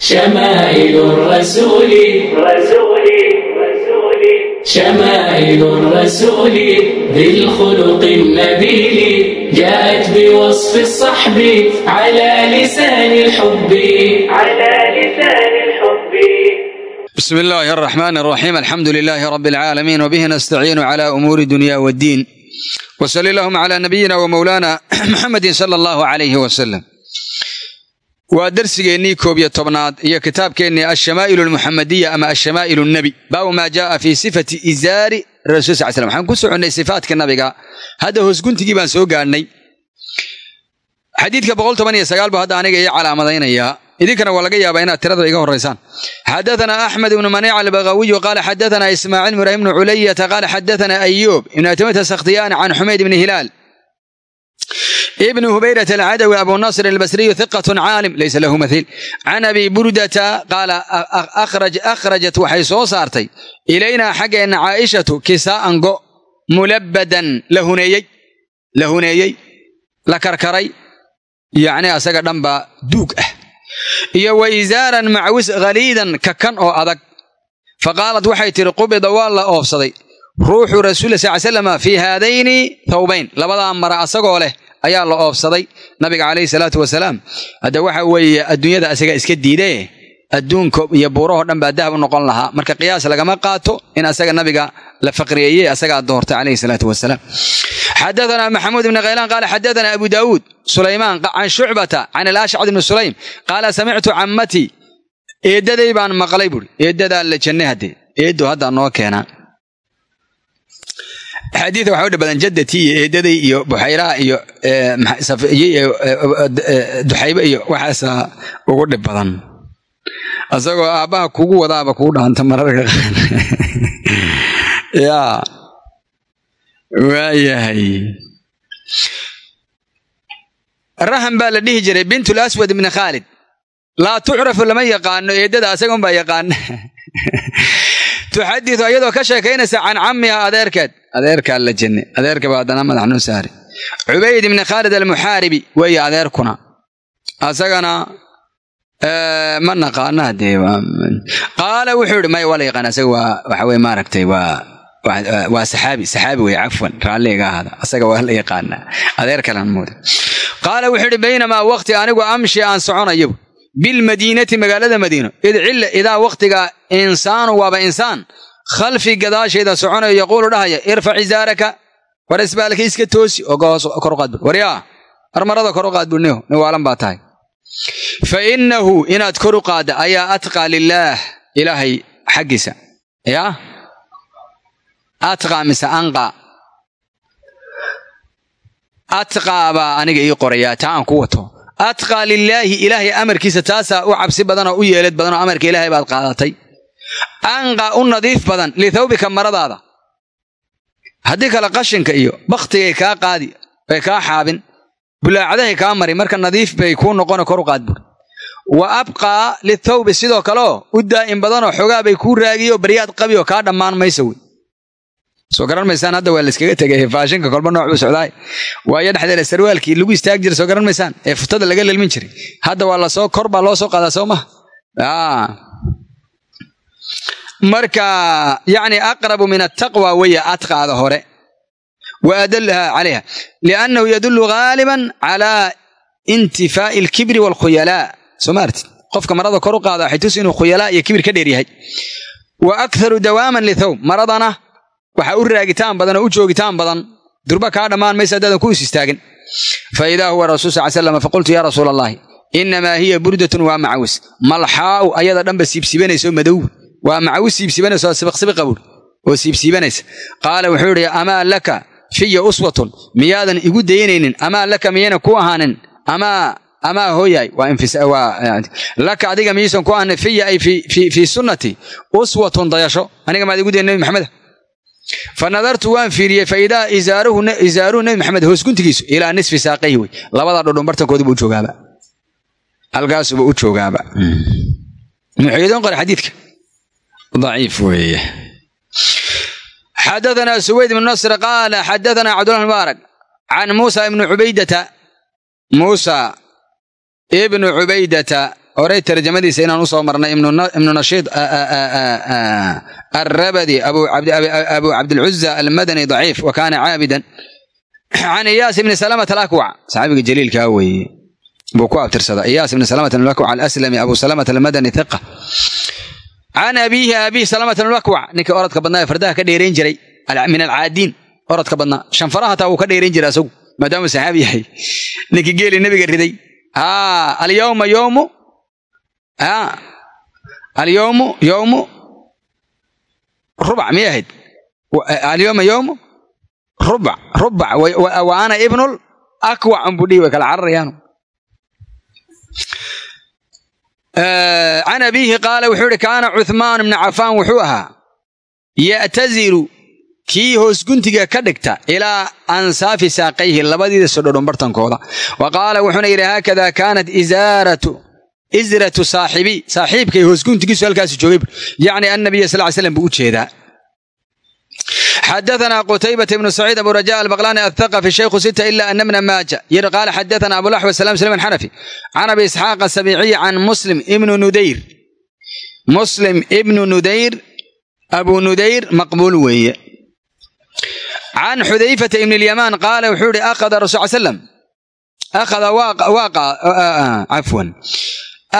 شمائل الرسول رسول رسول شمائل الرسول ذي الخلق النبيل جاءت بوصف الصحب على لسان الحب على لسان الحب بسم الله الرحمن الرحيم الحمد لله رب العالمين وبه نستعين على أمور الدنيا والدين وصل اللهم على نبينا ومولانا محمد صلى الله عليه وسلم waa darsigeennii koob yo tobnaad iyo kitaabkeennii alshamaa'ilu almuxamadiya ama alshamaa'ilu nnebi baabu maa jaaa fii sifati izaari rasul sal slam waxaan ku soconnay sifaatka nabiga. Hadda hoosguntigii baan soo gaadhnay xadiidka boqol toban iyo sagaal buu hadda aniga ii calaamadaynayaa. Idinkana waa laga yaabaa inaad tiradaba iga horraysaan. Xadaana axmed ibnu maneeca albagawiyu qaala xadaana ismaaciil ibn ibrahim bnu culayata qaala xadaana ayuub. Ibnu atamata sakhtiyaani can xumayd ibni hilaal ibn hubayrat alcadawi abu nasr albasriyu hiqat caalim laysa lahu mathiil can abi burdata qaala akhrajat waxay soo saartay ilaynaa xaggeenna caaishatu kisaa'an go mulabbadan la huneeyey la karkaray yacni asaga dhanbaa duug ah iyo wa isaaran macwis khaliidan kakan oo adag fa qaalat waxay tidhi qubida waa la oofsaday ruuxu rasuuli sal slama fii haadayni thawbayn labadaa mara asagoo leh ayaa la oofsaday nabiga calayhi salaatu wasalaam. Hadda waxa weeye adduunyada asagaa iska diidee adduunka iyo buurahoo dhan baa dahab u noqon lahaa. Marka qiyaas lagama qaato in asaga nabiga la faqriyeeyey asagaa doortay calayhi salaatu wasalaam. Xadathana maxamuud ibni khaylaan qaala xadathana abu daawuud sulaymaan can shucbata can alashcad ibni sulaym qaala samictu cammatii eeddaday baan maqlay buuri eeddadaa la jannay haddee eeddu haddaa noo keenaa xadiida waxa u dhib badan jaddatii iyo eedaday iyo buxayraa iyo duxaybe iyo waxaasa ugu dhib badan. Asagoo aabbaha kugu wadaaba kuu dhaanta mararka qaar. Yaa. Waayahay. Rahan baa la dhihi jiray bintul aswad ibni khaalid. Laa tucrafu lama yaqaano eeddada asagon baa yaqaana tuxaditu iyadoo ka sheekaynaysa can cammiha adeerkeed adeerkaa la jenne adeerka baa haddana madax noo saari cubayd ibni khaalid almuxaaribi weeye adeerkuna asagana ma naqaana hadee qaala wuxuu ihi maya waa la yaqaana asaga waa waxa weye maaragtay waa waa saxaabi saxaabi weye cafwan raalliga ahaada asaga waa la yaqaanaa adeer kalan mooda qaala wuxuu ihi baynamaa waqti anigu amshi aan soconayo bilmadiinati magaalada madiino id idaa wakhtiga insaanu waaba insaan khalfi gadaashayda soconayo yaquulu dhahaya irfac izaaraka war isbaalka iska toosi oo kor u qaad bur waryaa armarada kor qaad burniho nin waalan baa tahay fa innahu inaad kor u qaadda ayaa atqaa lilaah ilaahay xaggiisa yaa atqaa mise anqaa atqaa baa aniga ii qorayaa taa ku wato atqaa lilaahi ilaahay amarkiisa taasaa u cabsi badan oo u yeelad badan oo amarka ilaahay baad qaadatay. Anqa u nadiif badan lithawbika maradaada. Haddii kale qashinka iyo bakhtigay kaa qaadi ay kaa xaabin bulaacadahay kaa mari marka nadiif bay kuu noqone kor u qaad bur. Wa abqaa lithawbi sidoo kaleoo u daa'im badanoo xogaa bay kuu raagiyo baryaad qabi oo kaa dhammaan maysa wey soo garan maysaan hadda waa layskaga tegay faashinka kolba nooc buu socdaay waayo dhexdeeda sarwaalkii lagu istaagi jira soo garan ee futada laga lelmin jiray. Hadda waa la soo kor baa loo soo qaadaa soo marka yacni aqrabu min attaqwa weeye atqaada hore. Wa adallaha calayha. Liannahu yadullu ghaaliban calaa intifaa'i alkibri waalkhuyalaa soo ma artid qofka marada kor u qaada waxay tusi inuu khuyalaa iyo kibir ka dheer yahay. Wa aktharu dawaaman lithawb maradana waxaa u raagitaan badan oo u joogitaan badan durba kaa dhammaan maysa haddaadan ku is istaagin fa huwa rasul sal slam faqultu yaa rasuula allahi innamaa hiya burdatun waa macawis. Malxaa'u ayada dhanba siibsiibanayso madow. Waa macawis siibsiibanayso sibiqsibiqa buur oo siibsiibanaysa. Qaala wuxuu yidhi amaa laka fiya uswatun? Miyaadan igu daynaynin amaa laka miyayna ku ahaanin? Amaa amaa hooyaay? Laka adiga miyaysan ku ahaanin? Fiya ay fii sunnati uswatun dayasho. Aniga maad igu dayn maxameda fa nadartu waan fiiriyey fa idaa isaaruhu nebi maxamed hoosguntigiisu ilaa nisfi saaqayhi wey labadaa dhodhon bartankoodibu u joogaaba. Halkaasuba u joogaaba. Muxuu idoon qoray xadiidka. Daciif weeye. Xadaثna suwayd ibn nasr qaala xadaثna cabdullah mubaarak can muusa ibni cubaydata. Muusa ibnu cubaydata horey tarjamadiisa inaan u soo marnay ibnu nashiid arrabadi abu cabdilcuza almadani daciif wa kaana caabidan. Can iyaas ibni salamata alakwac saxaabiga jaliilkaa weeye. Buu ku abtirsada. Iyaas ibni salamata alakwac alaslami abu salamata almadani hiqa can abiihi abiihi salamata alakwac ninkii orodka badnaa ee fardaha ka dheerayn jiray min alcaadiin orodka badnaa. Shanfaraha taa uu ka dheerayn jiray asagu maadaamuu saxaabi yahay. Ninkii geeli nebiga riday. Alyawma yowmu alyowmu yowmu rubac miyay ahayd? Alyowma yowmu rubac rubac wa ana ibnul akwac unbuu dhihi way kala cararayaanu can abiihi qaala wuxuu ihi kaana cuhmaan ibnu cafaan wuxuu ahaa ya'taziru kii hoos guntiga ka dhigta ilaa ansaafi saaqayhi labadiida sodhodhon bartankooda wa qaala wuxuuna yidhi haakada kaanat isaaratu izratu saaxibii saaxiibkay hoosguntigiisu halkaas joogay yacni annabiya sal ly slam buu u jeedaa. Xadaana qutaybat bnu saciid abu raja albaqlani athaqafi shaykhu sita ila ana bna maaja. Yiri qaala xadaana abulaxwa salaam slman xanafi can abi isxaaqa sabiciy can muslim ibnu nudayr. Muslim ibnu nudayr abu nudayr maqbuul weeye. Can xudayfata ibn lyamaan qaala wuxuu yihi akhada rasul slam akhada waa cafwan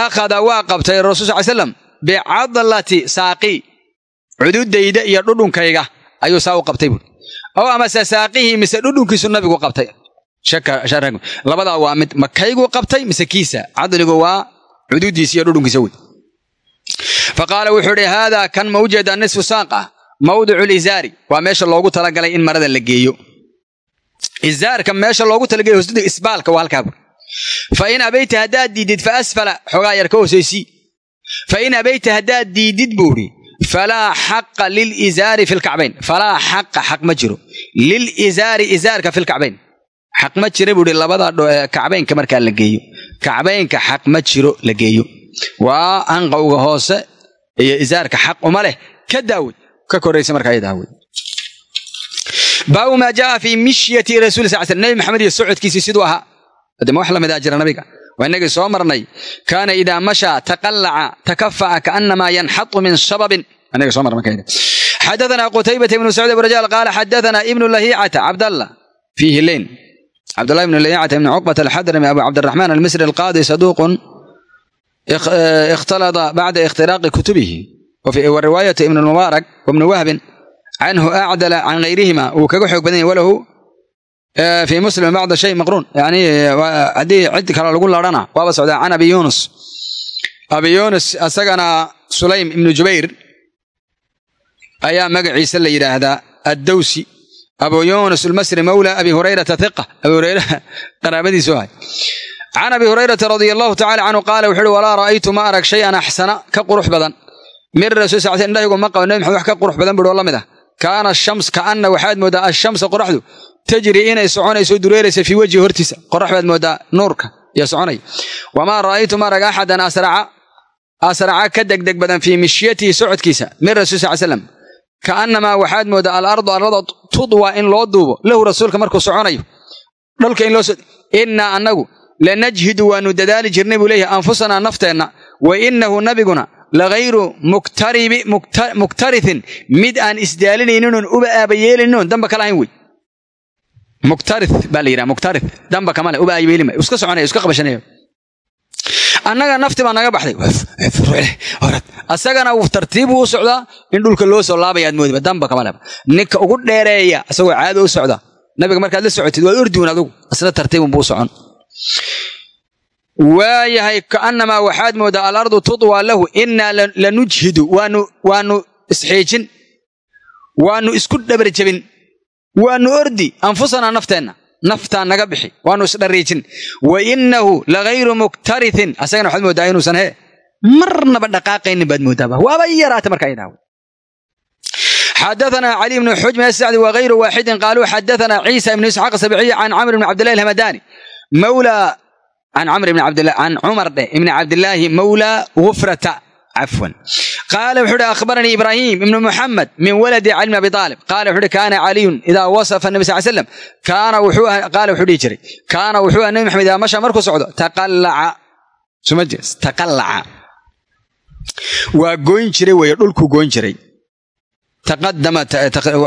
akhada waa qabtay rasul sal slam bicadlati saaqi cududayda iyo dhudhunkayga ayuu saa u qabtay buui ow amase saaqihii mise dhudhunkiisu nabigu qabtay labadaa waa mid ma kayguu qabtay mise kiisa cadligu waa cududiisa iyo dhudhunkiisa wey fa qaala wuxuu idhi haadaa kan ma ujeeda nisfu saaq ah mawdicu lizaari waa meesha loogu talagalay in marada la geeyo izaarka meesha loogu talagelay hoosdida isbaalka waa halkaa buui fa in abayta haddaad diidid fa asfala xoogaa yar ka hoosaysii fa in abayta haddaad diidid buuhi falaa xaqa lilizaari fi lkacbayn falaa xaqa xaq ma jiro. Lilizaari izaarka fi lkacbayn xaq ma jira buuhi labada kacbaynka markaa la geeyo. Kacbaynka xaq ma jiro la geeyo. Waa anqowga hoose iyo izaarka xaq uma leh. Ka daawey ka koraysa markaa ay daawey baabu de ma wax la midaa ah jira nabiga waa inagii soo marnay kaana idaa mashaa taqallaca takafa'a kaanamaa yanxatu min sababin. Inaga soo marna markayda xadaana qutaybata ibnu sacuud aburajal qaala xadaana ibnu lahicata cabdallah. Fii hilayn cabdallah ibnu lahicata ibnu cuqbata alxadrami abu cabdiraxmaan almisri alqaadi saduuqun eh, ikhtalada bacda ikhtiraaqi kutubihi. Wa riwaayatu ibnu lmubaarak wabnu wahbin canhu acdala can gayrihima wuu kaga xoog badan yahy walahu fii muslim bacda shay maqruun yani haddii cid kale lagu larhana waaba socdaa can abi yunus abi yunus asagana sulaym ibnu jubayr ayaa magaciisa la yidhaahdaa addawsi abu yunus almasri mawla abi hurayrata hiqa abi hurayra qaraabadiisu ahay can abi hurayrata radia allahu tacala canhu qaala wuxu uhi walaa ra'aytu ma arag shayan axsana ka qurux badan min rasul sal sl indhahigu ma qabo nabi maxamed wax ka qurux badan ah kaana shams kaanna waxaad mooddaa ashamsa qoraxdu tajri inay soconayso dureeraysa fii wejhi hortiisa. Qorax baad mooddaa nuurka iyo soconay. Wamaa ra'aytu ma arag axadan asraca asraca ka degdeg badan fii mishyatihi socodkiisa min rasul sal slam kaannamaa waxaad mooddaa alardu arlada tudwa in loo duubo. Lahu rasuulka markuu soconayo dholka in loo innaa annagu lanajhidu waanu dadaali jirnay buu leeyahay anfusanaa nafteenna wa innahu nabiguna lagayru muktarithin mid aan isdaalinayninon uba aabayeelinoon damba kala hayn wey muktari baa la yidhaha muktari damba kamale uba aabayeelima iska soconaya iska qabashanaya annaga nafti baa naga baxday asagana uu tartiibuu u socdaa in dhulka loo soo laabayaad moodiba damba kamaleba ninka ugu dheereeya asagoo caado u socda nabiga markaad la socotid waad ordiwin adugu asna tartiibun buu socon waayahay kaanamaa waxaad moodaa alardu tutwaa lahu innaa lanujhidu waanu isxiijin waanu isku dhabarjabin waanu ordi anfusanaa nafteenna naftaa naga bixi waanu isdhariijin wa innahu lakayru muktariin asagana waxaad moodaa inuusan hee marnaba dhaqaaqaynin baad moodaaba waaba yaraata marka idaa xadaanaa cali bnu xujmin asacdi wakayru waaxidin qaaluu xadaanaa ciisa ibnu isxaaq sabixiy can camr bni cabdillahi alhamadaani mawlaa can cumar dheh ibni cabdillaahi mawla gufrata cafwan qaala wuxuu uhi akhbaranii ibraahim ibnu muxamed min waladi cali bn abi aalib qaala wuxu uhi kaana caliyun idaa wasafa nabi sal slam kaana wuxuu qaala wuxuu dhihi jiray kaana wuxuu aha nabi maxamed idaa masha markuu socdo taqallaca suma taqallaca waa goyn jiray weeye dhulkuu goyn jiray taqadama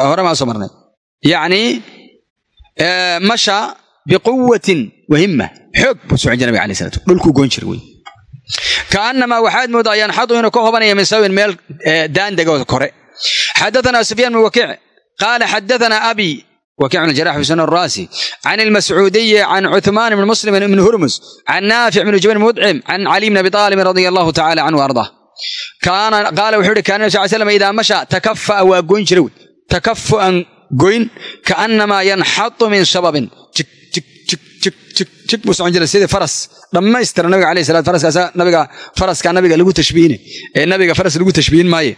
hore maa soo marnay yacni masha biquwatin wahimma xoog buu socon jira nabig alai slat dhulkuu goon jira wey kaanamaa waxaad moodaa yanxadu inuu ka hobanaya min sawin meel eh, daandegoo kore. Xadaanaa sufyaan bn wakiic qaala xadaanaa abi wakiic bn jarax bn raasi can ilmascuudiyi can cuhmaan bn muslimin ibn hurmus can naafic bn jubayr mudcim can cali bn abi aalibin radia allahu tacala canhu arda qaala wuxuu ihi kaana nabi sal slam idaa mashaa takafa'a waa goyn jira wey takafu'an goyn kaanamaa yanxadu min shababin jig jig buu socon jiray sidii faras. Dhammaystira nabiga aleyh salaat faraskaasa nabiga faraska nabiga lagu tashbiihine ee nabiga faras lagu tashbiihin maaye.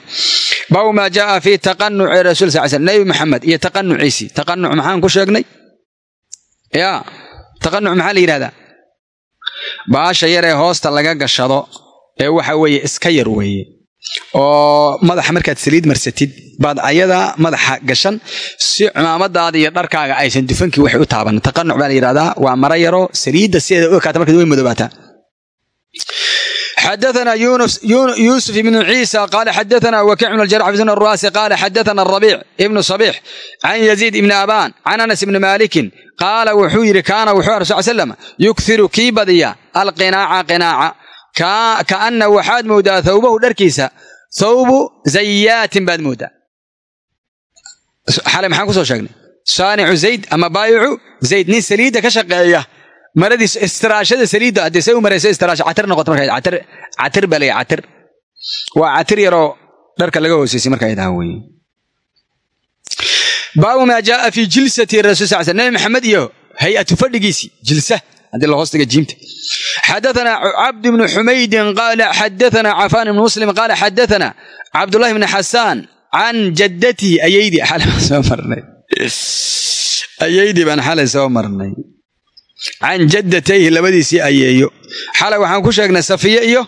Baabu maa jaaa fi taqanuci rasuul sal sl nabi maxamed iyo taqanuciisii taqanuc maxaan ku sheegnay? Ya taqanuc maxaa la yidhahdaa? Baasha yaree hoosta laga gashado ee waxa weeye iska yar weeye oo madaxa markaad saliid marsatid baad ayada madaxa gashan si cumaamadaada iyo dharkaaga aysan dufankii waxay u taaban. Taqanuc baa la yidhahdaa waa mara yaro saliidda sideeda u ekaata markaad way madoobaata. Xadana yuusuf ibnu ciisa qaala xadana wakiic bn jarx bn ruaasi qaala xadana rabiic ibnu sabix can yaziid ibni abaan can anas ibni maalikin qaala wuxuu yidhi kaana wuxuu ar sal slam yukthiru kii badiya alqinaaca qinaaca kaana waxaad moodaa thawbahu dharkiisa. Thawbu zayaatin baad moodaa. Xalay maxaan ku soo sheegnay? Saanicu zayd ama baayicu zayd nin saliidda ka shaqeeya. Maradiis istiraashada saliidda haddii say u maraysa istiraasha catir noqoto marka catir catir baa catir. Waa catir yaroo dharka laga hooseysay marka ay tahay weeye. Baabu maa jaaa fi jilsati rasul sal sl nabi maxamed iyo hay'atu fadhigiisii jilsa xadaana cabd bni xumaydin qaala xadaana cafaan ibn muslim qaala xadaana cabdulahi bni xasaan can jaddatii ayaydii ayaydii baan xalay soo marnay. Can jaddatayhi labadiisii ayeeyo. Xalay waxaan ku sheegnay safiye iyo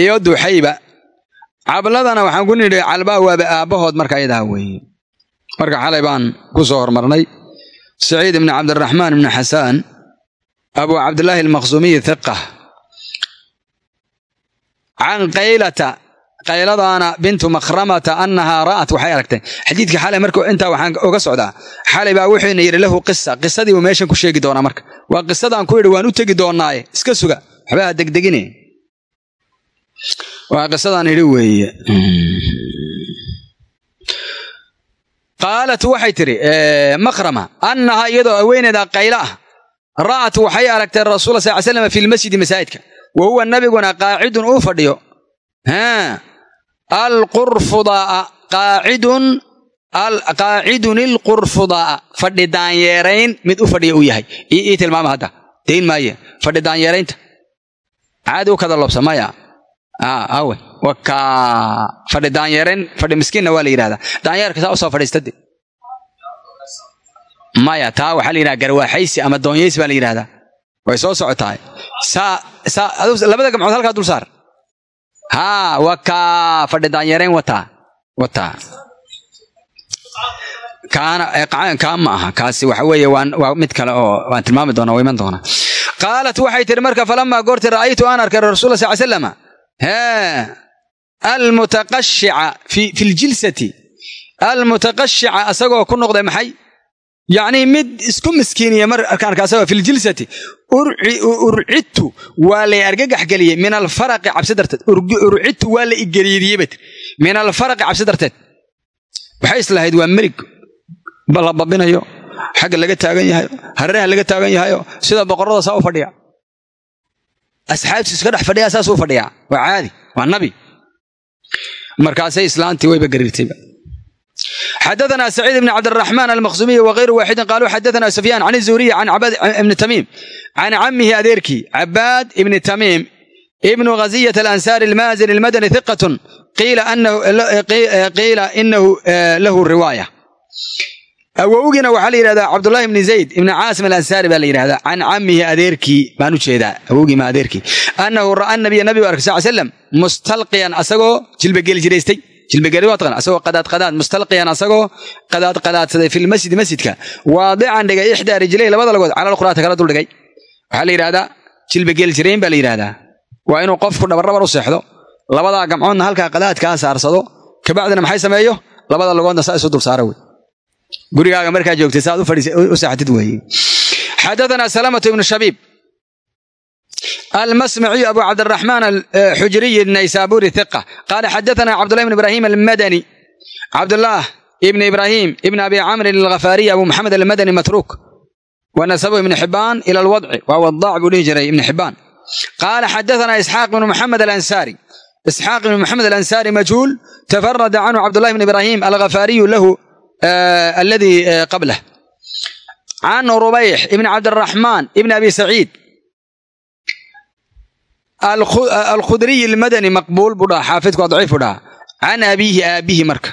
iyo duxayba. Cabladana waxaan ku nidhi calbaa waaba aabbahood marka ayadaha weeye. Marka xalay baan ku soo hormarnay. Saciid ibni cabdiraxmaan ibni xasaan abu cabdillaahi almaqsuumiyi hiqa can qaylata qayladaana bintu makhramata annahaa ra'at waxay aragtay xadiidka xalay marka intaa waxaan uga socdaa xalay baa wuxuuna yidhi lahu qisa qisadii buu meeshan ku sheegi doonaa marka. Waa qisadaan ku yidhi waan u tegi doonaaye iska suga waxba degdegine waa qisadaan idhi weeye. Qaalat waxay tidhi makhrama annahaa iyadoo haweeneeda qaylo ah ra'at waxay aragtay rasuula sal ly slam fi lmasjidi masaajidka. Wa huwa nabiguna qaacidun uu fadhiyo. Alqurfudaa qaacidun qaacidun ilqurfudaa. Fadhi daanyeerayn mid u fadhiya uu yahay. Ii tilmaama hadda. Dayn maaye. Fadhi daanyeeraynta caadi u kada lobsa maya awe waka fadhi daanyeerayn fadhi miskiinna waa la yidhahdaa daanyeerka saa u soo fadhiistade maya taa waxaa la yidhahda garwaaxaysi ama doonyays baa la yidhahdaa. Way soo socotahay. Labada gamcood halkaa dul saar. Haa wakaa fadhi daanyeerayn wataa wataa kaana kaa ma aha. Kaasi waxa weeye waa mid kale oo waan tilmaami doonaa waa iman qaalat waxay tihi marka falamaa goorti ra'aytu aan arkay rasuula sal slama hee almutaqashica fi ljilsati almutaqashica asagoo ku noqday maxay yacnii mid isku miskiiniya mar arkaankaasagoo fi ljilsati urcidtu waa lay argagax geliyey min alfaraqi cabsi darteed. Urcidtu waa la igeliidiyey bat min alfaraqi cabsi darteed. Waxay islahayd waa merig la babinayo xagga laga taagan yahayo hareeraha laga taagan yahayo sida boqorada saa u fadhiya. Asxaabtiisu iska dhex fadhiyaa saasuu fadhiyaa waa caadi. Waa nabi. Markaasay islaantii wayba gariirtayba xadaana saciid ibn cabdiraxmaan almakhsumiy wakayru waaxidin qaaluu xadaana sufyaan can zuhuriyi can cabaad ibni tamiim can camihi adeerkii cabaad ibni tamiim ibnu khaziyat alansaari almaazin almadani hiqatun qiila inahu lahu riwaaya awowgiina waxaa la yidhahdaa cabdulahi ibni zayd ibni caasim alansaari baa la yidhahdaa can camihi adeerkii baan u jeedaa awowgii ma adeerkii annahu ra'aa nabiya nabigu arkay sal slam mustalqiyan asagoo jilbageli jiraystay jilbageli waa taqaan asagoo qadaad qadaad mustalqiyan asagoo qadaad qadaadsaday fi lmasjidi masjidka. Waadican dhigay ixdaa rijlay labada lagood cala alquraata kala dul dhigay. Waxaa la yidhahdaa jilbageli jirayn baa la yidhaahdaa. Waa inuu qofku dhabarrabar u seexdo labadaa gamcoodna halkaa qadaadkaa saarsado kabacdina maxay sameeyo? Labada lugoodna saa isu dul saara wey. Gurigaaga markaa joogtay saaad u seexatid weeye xadathana salamatu ibnu shabiib almasmaciyu abu cabdiraxmaan axujriy naysaburi iq qaala xadaana cabdulahi bn ibrahim almadani cabdulaah ibn ibrahim ibn abi camrin alhafaariy abu maxamed almadani matruuk wanasabu ibn xibaan ila alwadci waa wadaac buu dhihi jiray ibn xibaan qaala xadaana isxaaq bn muxamed alansaari isxaaq ibn muxamed alansaari majhuul tafarada canhu cabdulahi bn ibrahim alhafaariyu lahu aladii qablah can rubayx ibn cabdiraxmaan ibn abi saciid alkhudriy almadani maqbuul buu dhaha xaafidku waa daciifu dhaha can abiihi aabihi marka.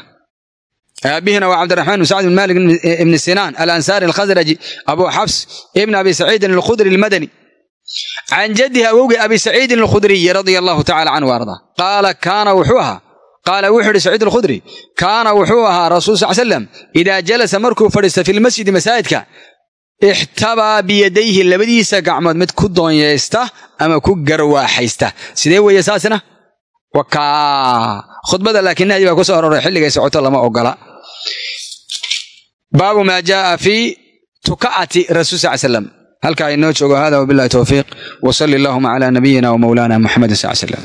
Aabihina waa cabdiraxmaan ibn sacd ibn malik eh, ibn sinaan alansaari alkhasraji abu xafs ibn abi saciidin alkhudri almadani. Can jadihi awowgii abi saciidin alkhudriyi radia allahu tacala canhu ardaa qaala kaana wuxuu ahaa. Qaala wuxuu yidhi saciid alkhudri kaana wuxuu ahaa rasuul sal slam idaa jalasa markuu fadhiista fi lmasjidi masaajidka ixtabaa biyadayhi labadiisa gacmood mid ku doonyeysta ama ku garwaaxaysta. Sidee weeye saasina? Wakaa khudbada laakiin nahdi baa ku soo aroray xilligay socoto lama ogola. Baabu maa jaaa fii tuka'ati rasuul sal slam halkaa inoo joogo hada wabillahi towfiiq wa salli allahuma calaa nabiyina wa mawlaana muxamedin sal slam